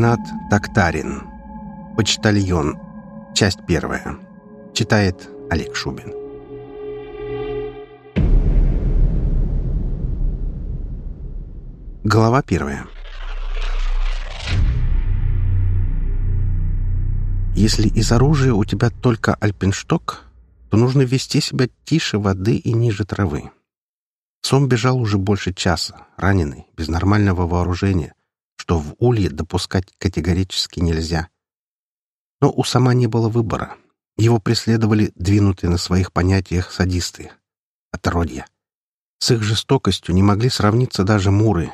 Ренат Тактарин. Почтальон. Часть первая. Читает Олег Шубин. Глава первая. Если из оружия у тебя только альпиншток, то нужно вести себя тише воды и ниже травы. Сом бежал уже больше часа, раненый, без нормального вооружения, что в улье допускать категорически нельзя. Но у Сома не было выбора. Его преследовали двинутые на своих понятиях садисты, отородья. С их жестокостью не могли сравниться даже муры.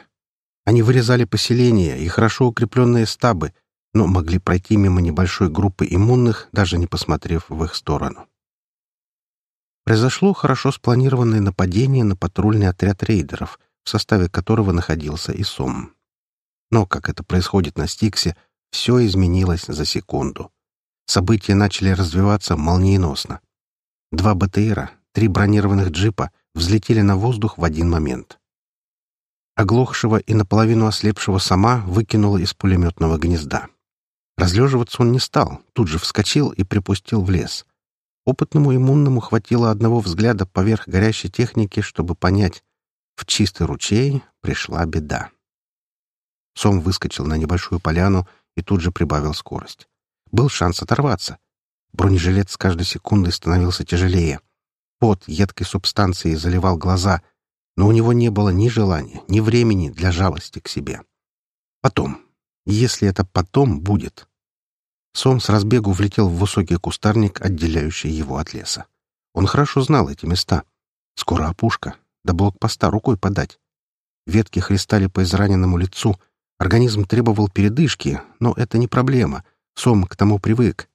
Они вырезали поселения и хорошо укрепленные стабы, но могли пройти мимо небольшой группы иммунных, даже не посмотрев в их сторону. Произошло хорошо спланированное нападение на патрульный отряд рейдеров, в составе которого находился и Сом. Но, как это происходит на Стиксе, все изменилось за секунду. События начали развиваться молниеносно. Два БТРа, три бронированных джипа взлетели на воздух в один момент. Оглохшего и наполовину ослепшего сама выкинуло из пулеметного гнезда. Разлеживаться он не стал, тут же вскочил и припустил в лес — Опытному иммунному хватило одного взгляда поверх горящей техники, чтобы понять, в чистый ручей пришла беда. Сом выскочил на небольшую поляну и тут же прибавил скорость. Был шанс оторваться. Бронежилет с каждой секундой становился тяжелее. Пот едкой субстанцией заливал глаза, но у него не было ни желания, ни времени для жалости к себе. Потом, если это потом будет, Сом с разбегу влетел в высокий кустарник, отделяющий его от леса. Он хорошо знал эти места. Скоро опушка, до блокпоста рукой подать. Ветки хлестали по израненному лицу. Организм требовал передышки, но это не проблема. Сом к тому привык.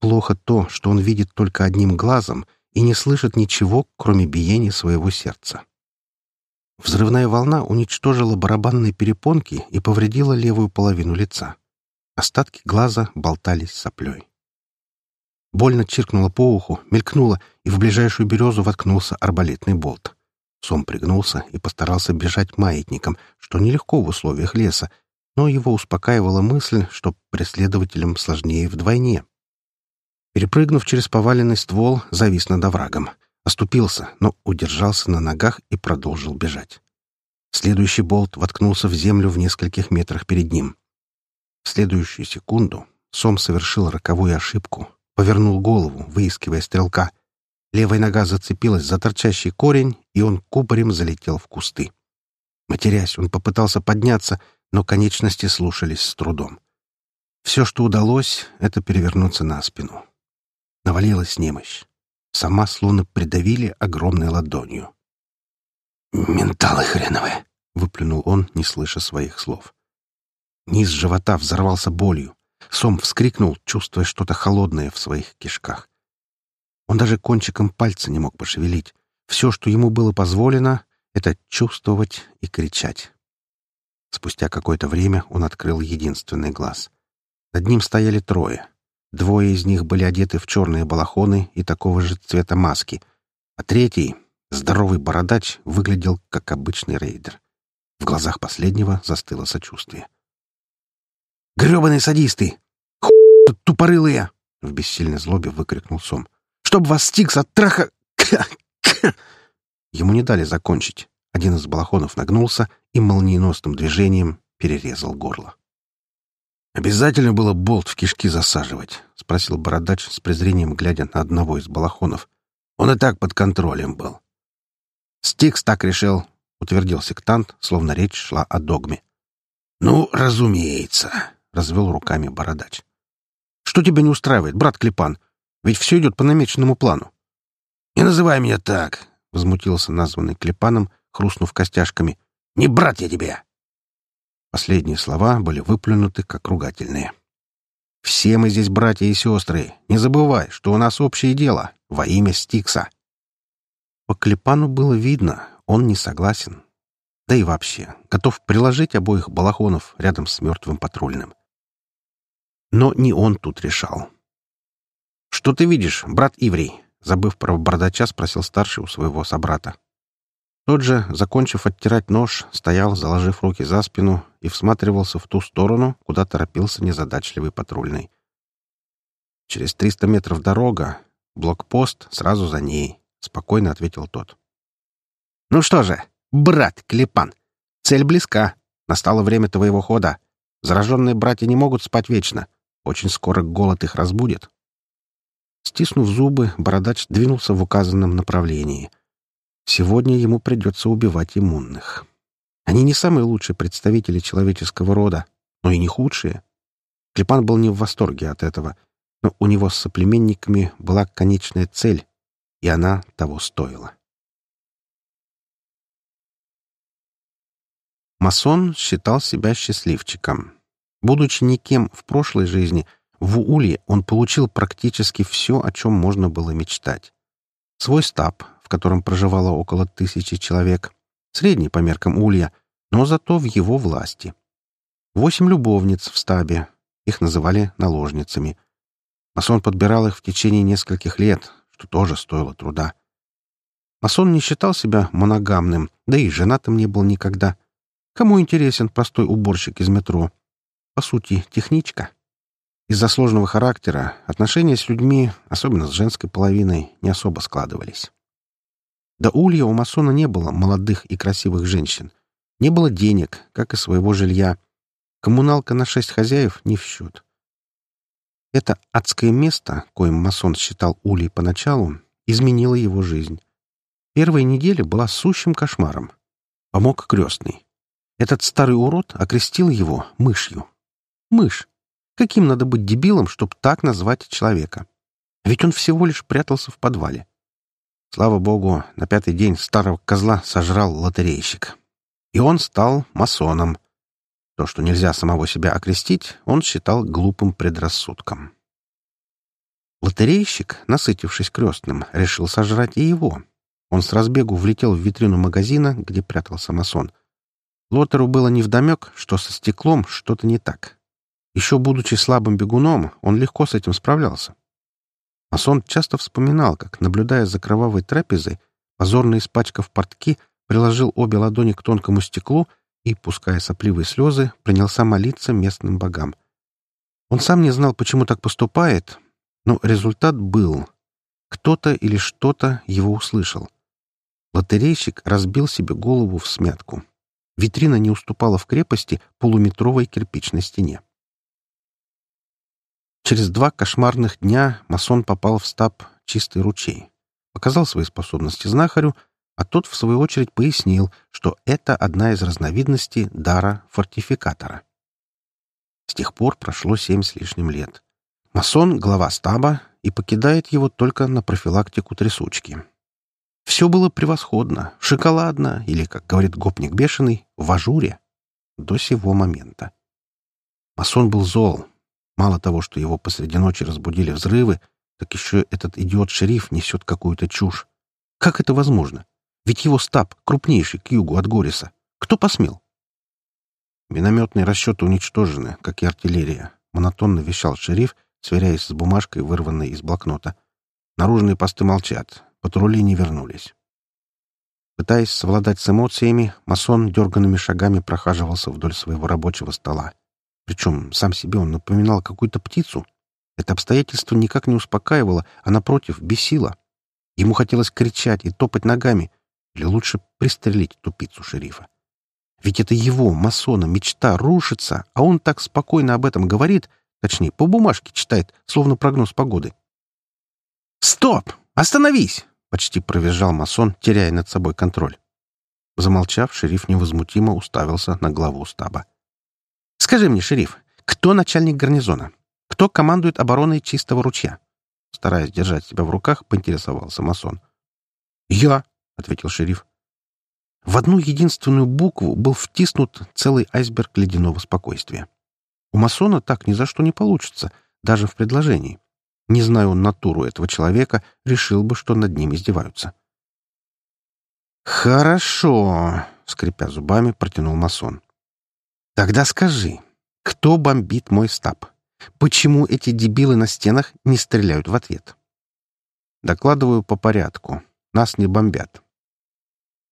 Плохо то, что он видит только одним глазом и не слышит ничего, кроме биения своего сердца. Взрывная волна уничтожила барабанные перепонки и повредила левую половину лица. Остатки глаза болтались соплей. Больно чиркнуло по уху, мелькнуло, и в ближайшую березу воткнулся арбалетный болт. Сом пригнулся и постарался бежать маятником, что нелегко в условиях леса, но его успокаивала мысль, что преследователям сложнее вдвойне. Перепрыгнув через поваленный ствол, завис над оврагом. Оступился, но удержался на ногах и продолжил бежать. Следующий болт воткнулся в землю в нескольких метрах перед ним. В следующую секунду Сом совершил роковую ошибку, повернул голову, выискивая стрелка. Левая нога зацепилась за торчащий корень, и он кубарем залетел в кусты. Матерясь, он попытался подняться, но конечности слушались с трудом. Все, что удалось, — это перевернуться на спину. Навалилась немощь. Сама словно придавили огромной ладонью. «Менталы хреновые!» — выплюнул он, не слыша своих слов. Низ живота взорвался болью. Сом вскрикнул, чувствуя что-то холодное в своих кишках. Он даже кончиком пальца не мог пошевелить. Все, что ему было позволено, — это чувствовать и кричать. Спустя какое-то время он открыл единственный глаз. Над ним стояли трое. Двое из них были одеты в черные балахоны и такого же цвета маски, а третий, здоровый бородач, выглядел как обычный рейдер. В глазах последнего застыло сочувствие. Гребаные садисты! Ху тупорылые!» — в бессильной злобе выкрикнул Сом. «Чтоб вас Стикс от траха...» Ему не дали закончить. Один из балахонов нагнулся и молниеносным движением перерезал горло. «Обязательно было болт в кишки засаживать?» — спросил бородач с презрением, глядя на одного из балахонов. «Он и так под контролем был». «Стикс так решил», — утвердил сектант, словно речь шла о догме. «Ну, разумеется», — развел руками бородач. «Что тебя не устраивает, брат Клепан? Ведь все идет по намеченному плану». «Не называй меня так», — возмутился названный Клепаном, хрустнув костяшками. «Не брат я тебе!» Последние слова были выплюнуты как ругательные. «Все мы здесь братья и сестры. Не забывай, что у нас общее дело во имя Стикса». По Клепану было видно, он не согласен. Да и вообще, готов приложить обоих балахонов рядом с мертвым патрульным. Но не он тут решал. «Что ты видишь, брат Иврий?» Забыв про бардача, спросил старший у своего собрата. Тот же, закончив оттирать нож, стоял, заложив руки за спину, и всматривался в ту сторону, куда торопился незадачливый патрульный. «Через триста метров дорога. Блокпост сразу за ней», — спокойно ответил тот. «Ну что же, брат Клепан, цель близка. Настало время твоего хода. Зараженные братья не могут спать вечно. Очень скоро голод их разбудит». Стиснув зубы, бородач двинулся в указанном направлении — Сегодня ему придется убивать иммунных. Они не самые лучшие представители человеческого рода, но и не худшие. Клепан был не в восторге от этого, но у него с соплеменниками была конечная цель, и она того стоила. Масон считал себя счастливчиком. Будучи никем в прошлой жизни, в Ууле он получил практически все, о чем можно было мечтать. Свой стаб, котором проживало около тысячи человек, средний по меркам Улья, но зато в его власти. Восемь любовниц в стабе, их называли наложницами. Масон подбирал их в течение нескольких лет, что тоже стоило труда. Масон не считал себя моногамным, да и женатым не был никогда. Кому интересен простой уборщик из метро? По сути, техничка. Из-за сложного характера отношения с людьми, особенно с женской половиной, не особо складывались. До улья у масона не было молодых и красивых женщин. Не было денег, как и своего жилья. Коммуналка на шесть хозяев не в счет. Это адское место, коим масон считал улей поначалу, изменило его жизнь. Первая неделя была сущим кошмаром. Помог крестный. Этот старый урод окрестил его мышью. Мышь. Каким надо быть дебилом, чтобы так назвать человека? Ведь он всего лишь прятался в подвале. Слава богу, на пятый день старого козла сожрал лотерейщик. И он стал масоном. То, что нельзя самого себя окрестить, он считал глупым предрассудком. Лотерейщик, насытившись крестным, решил сожрать и его. Он с разбегу влетел в витрину магазина, где прятался масон. Лотеру было невдомек, что со стеклом что-то не так. Еще будучи слабым бегуном, он легко с этим справлялся. Масон часто вспоминал, как, наблюдая за кровавой трапезой, позорно испачкав портки, приложил обе ладони к тонкому стеклу и, пуская сопливые слезы, принялся молиться местным богам. Он сам не знал, почему так поступает, но результат был. Кто-то или что-то его услышал. Лотерейщик разбил себе голову в смятку. Витрина не уступала в крепости полуметровой кирпичной стене. Через два кошмарных дня масон попал в стаб «Чистый ручей». Показал свои способности знахарю, а тот, в свою очередь, пояснил, что это одна из разновидностей дара фортификатора. С тех пор прошло семь с лишним лет. Масон — глава стаба и покидает его только на профилактику трясучки. Все было превосходно, шоколадно или, как говорит гопник бешеный, в ажуре. До сего момента. Масон был зол, Мало того, что его посреди ночи разбудили взрывы, так еще этот идиот-шериф несет какую-то чушь. Как это возможно? Ведь его стаб крупнейший к югу от Гориса. Кто посмел? Минометные расчеты уничтожены, как и артиллерия, монотонно вещал шериф, сверяясь с бумажкой, вырванной из блокнота. Наружные посты молчат, патрули не вернулись. Пытаясь совладать с эмоциями, масон дерганными шагами прохаживался вдоль своего рабочего стола. Причем сам себе он напоминал какую-то птицу. Это обстоятельство никак не успокаивало, а, напротив, бесило. Ему хотелось кричать и топать ногами, или лучше пристрелить тупицу шерифа. Ведь это его, масона, мечта рушится, а он так спокойно об этом говорит, точнее, по бумажке читает, словно прогноз погоды. «Стоп! Остановись!» — почти провизжал масон, теряя над собой контроль. Замолчав, шериф невозмутимо уставился на главу стаба. Скажи мне, шериф, кто начальник гарнизона? Кто командует обороной Чистого ручья?» Стараясь держать себя в руках, поинтересовался масон. «Я», — ответил шериф. В одну единственную букву был втиснут целый айсберг ледяного спокойствия. У масона так ни за что не получится, даже в предложении. Не зная он натуру этого человека, решил бы, что над ним издеваются. «Хорошо», — скрипя зубами, протянул масон. Тогда скажи, кто бомбит мой стаб? Почему эти дебилы на стенах не стреляют в ответ? Докладываю по порядку. Нас не бомбят.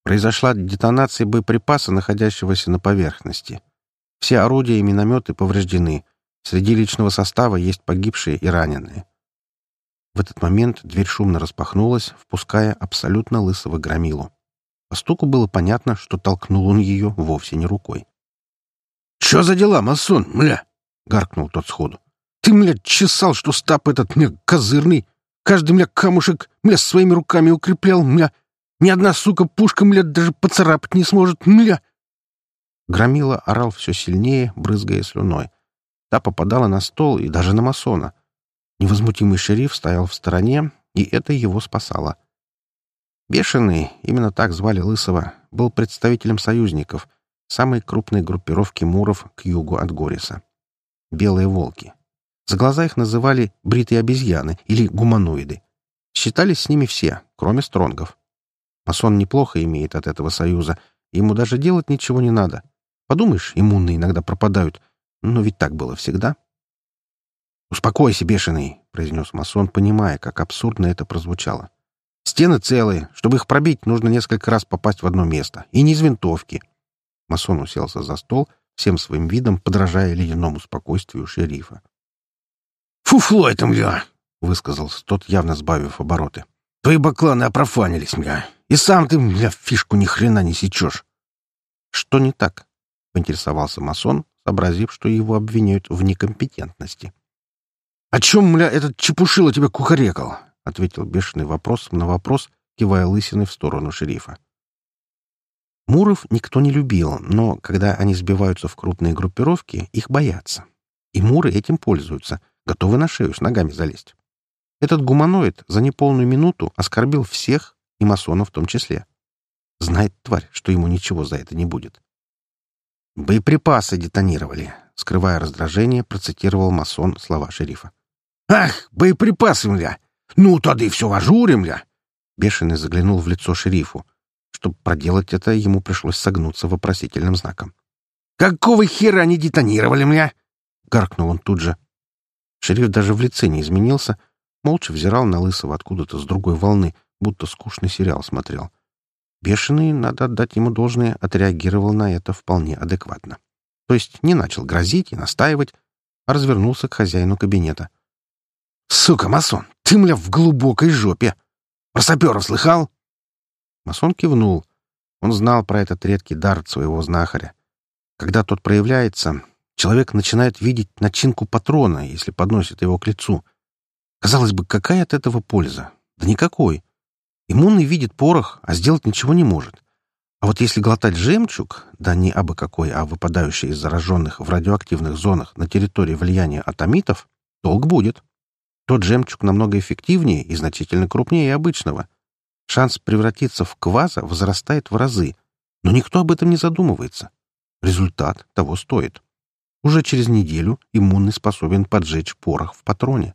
Произошла детонация боеприпаса, находящегося на поверхности. Все орудия и минометы повреждены. Среди личного состава есть погибшие и раненые. В этот момент дверь шумно распахнулась, впуская абсолютно лысого громилу. По стуку было понятно, что толкнул он ее вовсе не рукой. — Че за дела, масон, мля? — гаркнул тот сходу. — Ты, мля, чесал, что стап этот, мля, козырный. Каждый, мля, камушек, мля, своими руками укреплял, мля. Ни одна, сука, пушка, мля, даже поцарапать не сможет, мля. Громила орал все сильнее, брызгая слюной. Та попадала на стол и даже на масона. Невозмутимый шериф стоял в стороне, и это его спасало. Бешеный, именно так звали Лысого, был представителем союзников, самой крупной группировки муров к югу от Гориса. Белые волки. За глаза их называли бритые обезьяны или гуманоиды. Считались с ними все, кроме стронгов. Масон неплохо имеет от этого союза, ему даже делать ничего не надо. Подумаешь, иммунные иногда пропадают, но ведь так было всегда. «Успокойся, бешеный», — произнес масон, понимая, как абсурдно это прозвучало. «Стены целые. Чтобы их пробить, нужно несколько раз попасть в одно место. И не из винтовки». Масон уселся за стол, всем своим видом подражая ледяному спокойствию шерифа. «Фуфло это, мля!» — высказался тот, явно сбавив обороты. «Твои бакланы опрофанились, мля. И сам ты, мля, фишку ни хрена не сечешь». «Что не так?» — поинтересовался масон, сообразив, что его обвиняют в некомпетентности. «О чем, мля, этот чепушило тебя кухарекал?» — ответил бешеный вопрос на вопрос, кивая лысиной в сторону шерифа. Муров никто не любил, но когда они сбиваются в крупные группировки, их боятся. И муры этим пользуются, готовы на шею с ногами залезть. Этот гуманоид за неполную минуту оскорбил всех, и масона в том числе. Знает тварь, что ему ничего за это не будет. «Боеприпасы детонировали», — скрывая раздражение, процитировал масон слова шерифа. «Ах, боеприпасы, мля! Ну, тогда и все ажуре, мля!» Бешеный заглянул в лицо шерифу. Чтобы проделать это, ему пришлось согнуться вопросительным знаком. «Какого хера они детонировали, мля?» — гаркнул он тут же. Шериф даже в лице не изменился, молча взирал на Лысого откуда-то с другой волны, будто скучный сериал смотрел. Бешеный, надо отдать ему должное, отреагировал на это вполне адекватно. То есть не начал грозить и настаивать, а развернулся к хозяину кабинета. «Сука, масон, ты, мля, в глубокой жопе! Про саперов слыхал?» Масон кивнул. Он знал про этот редкий дар своего знахаря. Когда тот проявляется, человек начинает видеть начинку патрона, если подносит его к лицу. Казалось бы, какая от этого польза? Да никакой. Иммунный видит порох, а сделать ничего не может. А вот если глотать жемчуг, да не абы какой, а выпадающий из зараженных в радиоактивных зонах на территории влияния атомитов, толк будет. Тот жемчуг намного эффективнее и значительно крупнее обычного. Шанс превратиться в кваза возрастает в разы, но никто об этом не задумывается. Результат того стоит. Уже через неделю иммунный способен поджечь порох в патроне.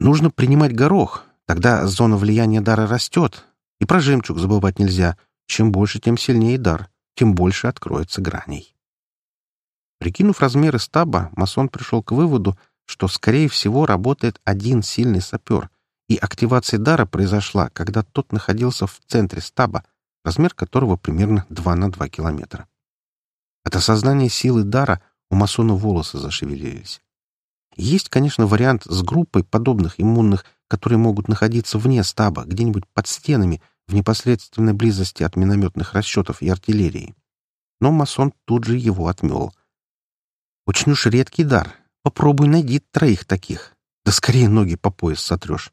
Нужно принимать горох, тогда зона влияния дара растет, и про жемчуг забывать нельзя. Чем больше, тем сильнее дар, тем больше откроется граней. Прикинув размеры стаба, масон пришел к выводу, что, скорее всего, работает один сильный сапер, и активация дара произошла, когда тот находился в центре стаба, размер которого примерно 2 на 2 километра. От осознания силы дара у масона волосы зашевелились. Есть, конечно, вариант с группой подобных иммунных, которые могут находиться вне стаба, где-нибудь под стенами, в непосредственной близости от минометных расчетов и артиллерии. Но масон тут же его отмел. Очень уж редкий дар, Попробуй найди троих таких. Да скорее ноги по пояс сотрешь.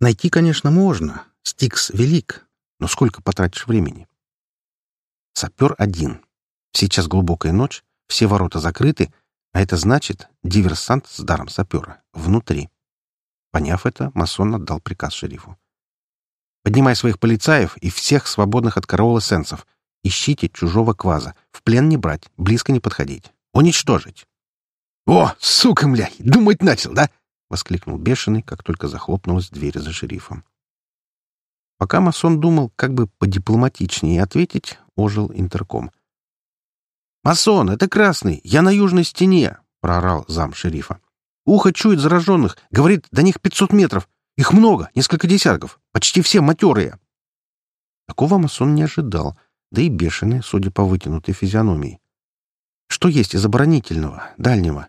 Найти, конечно, можно. Стикс велик. Но сколько потратишь времени? Сапер один. Сейчас глубокая ночь, все ворота закрыты, а это значит диверсант с даром сапера. Внутри. Поняв это, масон отдал приказ шерифу. «Поднимай своих полицаев и всех свободных от караула сенсов. Ищите чужого кваза. В плен не брать, близко не подходить. Уничтожить. «О, сука, мля, думать начал, да?» — воскликнул бешеный, как только захлопнулась дверь за шерифом. Пока масон думал, как бы подипломатичнее ответить, ожил интерком. «Масон, это красный! Я на южной стене!» — проорал зам шерифа. «Ухо чует зараженных. Говорит, до них пятьсот метров. Их много, несколько десятков. Почти все матерые». Такого масон не ожидал, да и бешеный, судя по вытянутой физиономии. Что есть из оборонительного, дальнего?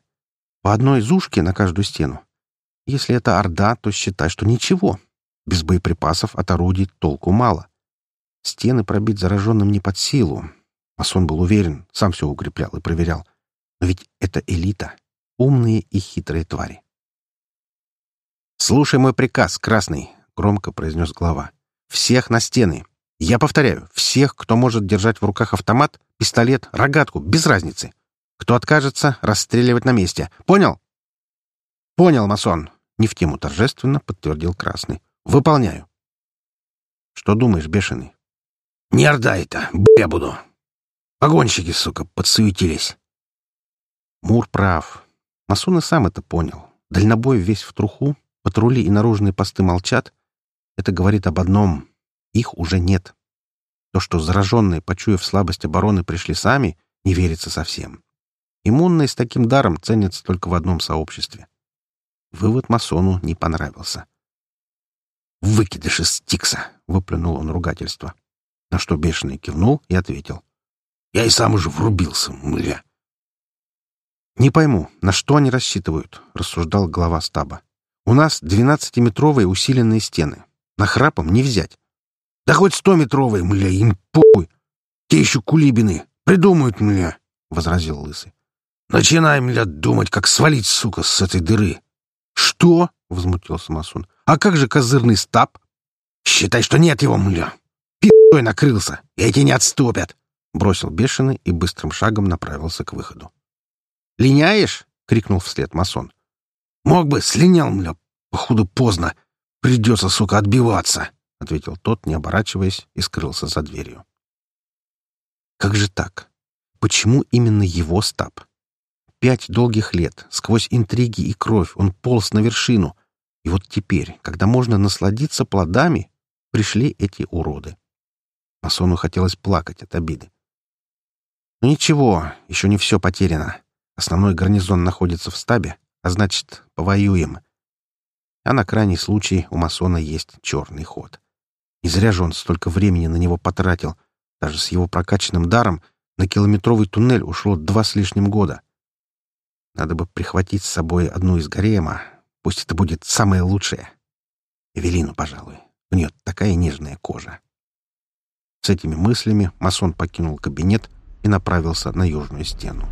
По одной зушке на каждую стену. Если это Орда, то считай, что ничего. Без боеприпасов от орудий толку мало. Стены пробить зараженным не под силу. Масон был уверен, сам все укреплял и проверял. Но ведь это элита. Умные и хитрые твари. «Слушай мой приказ, Красный», — громко произнес глава. «Всех на стены. Я повторяю, всех, кто может держать в руках автомат, пистолет, рогатку, без разницы. Кто откажется, расстреливать на месте. Понял?» «Понял, масон», — не в тему торжественно подтвердил Красный. «Выполняю». «Что думаешь, бешеный?» «Не орда это, я буду. Погонщики, сука, подсуетились». Мур прав. Масон и сам это понял. Дальнобой весь в труху, патрули и наружные посты молчат. Это говорит об одном — их уже нет. То, что зараженные, почуяв слабость обороны, пришли сами, не верится совсем. Иммунные с таким даром ценятся только в одном сообществе. Вывод масону не понравился. «Выкидыш из Стикса!» — выплюнул он ругательство. На что бешеный кивнул и ответил. «Я и сам уже врубился, мля!» «Не пойму, на что они рассчитывают?» — рассуждал глава стаба. «У нас двенадцатиметровые усиленные стены. На храпом не взять». «Да хоть стометровые, мля, им похуй! Те еще кулибины! Придумают, мля!» — возразил Лысый. Начинаем, мля, думать, как свалить, сука, с этой дыры. Что? — возмутился Масун. А как же козырный стаб? Считай, что нет его, мля. Пи***й накрылся. Эти не отступят. Бросил бешеный и быстрым шагом направился к выходу. «Линяешь?» — крикнул вслед масон. «Мог бы, слинял, мля. Походу, поздно. Придется, сука, отбиваться», — ответил тот, не оборачиваясь, и скрылся за дверью. «Как же так? Почему именно его стаб? Пять долгих лет, сквозь интриги и кровь, он полз на вершину. И вот теперь, когда можно насладиться плодами, пришли эти уроды. Масону хотелось плакать от обиды. Но ничего, еще не все потеряно. Основной гарнизон находится в стабе, а значит, повоюем. А на крайний случай у масона есть черный ход. Не зря же он столько времени на него потратил. Даже с его прокачанным даром на километровый туннель ушло два с лишним года. Надо бы прихватить с собой одну из гарема. Пусть это будет самое лучшее. Эвелину, пожалуй. У нее такая нежная кожа. С этими мыслями масон покинул кабинет и направился на южную стену.